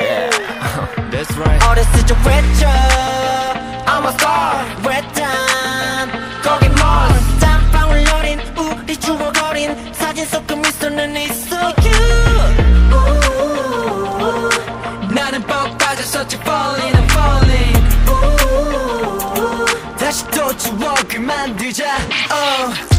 yeah, that's right. 어렸을 적 외쳐 I'm a star 외딴 거기 멀 땀방울 여린 우리 추억어린 사진 속 그 미소는 있어 you 나는 뻑 빠졌었지 falling and falling 다시 또 추억을 만들자 oh.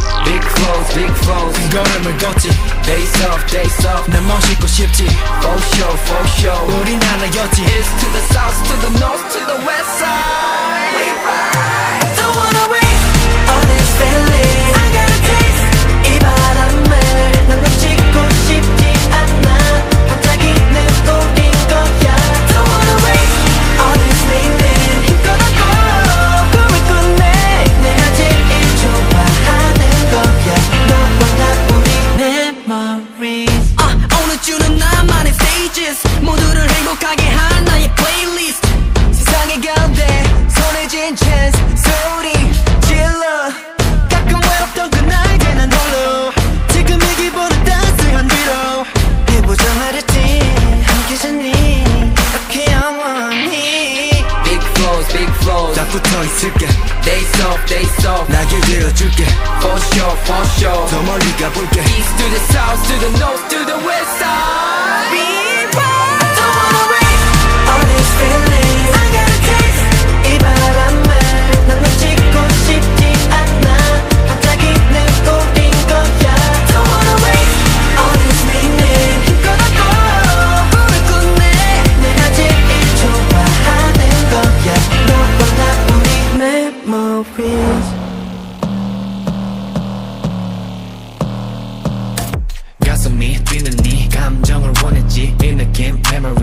Big flows, big flows. 걸음을 걷지 Days off, days off. 난 멋있고 싶지 For sure, for sure. 우린 하나였지 East to the south, to the north, 붙어 있을게 Days off, days off. 나길 들어줄게 For sure, for sure. 더 멀리 가볼게 East to the south, to the north, to the west side. 가슴이 뛰는 네 감정을 원했지 이 느낌 memories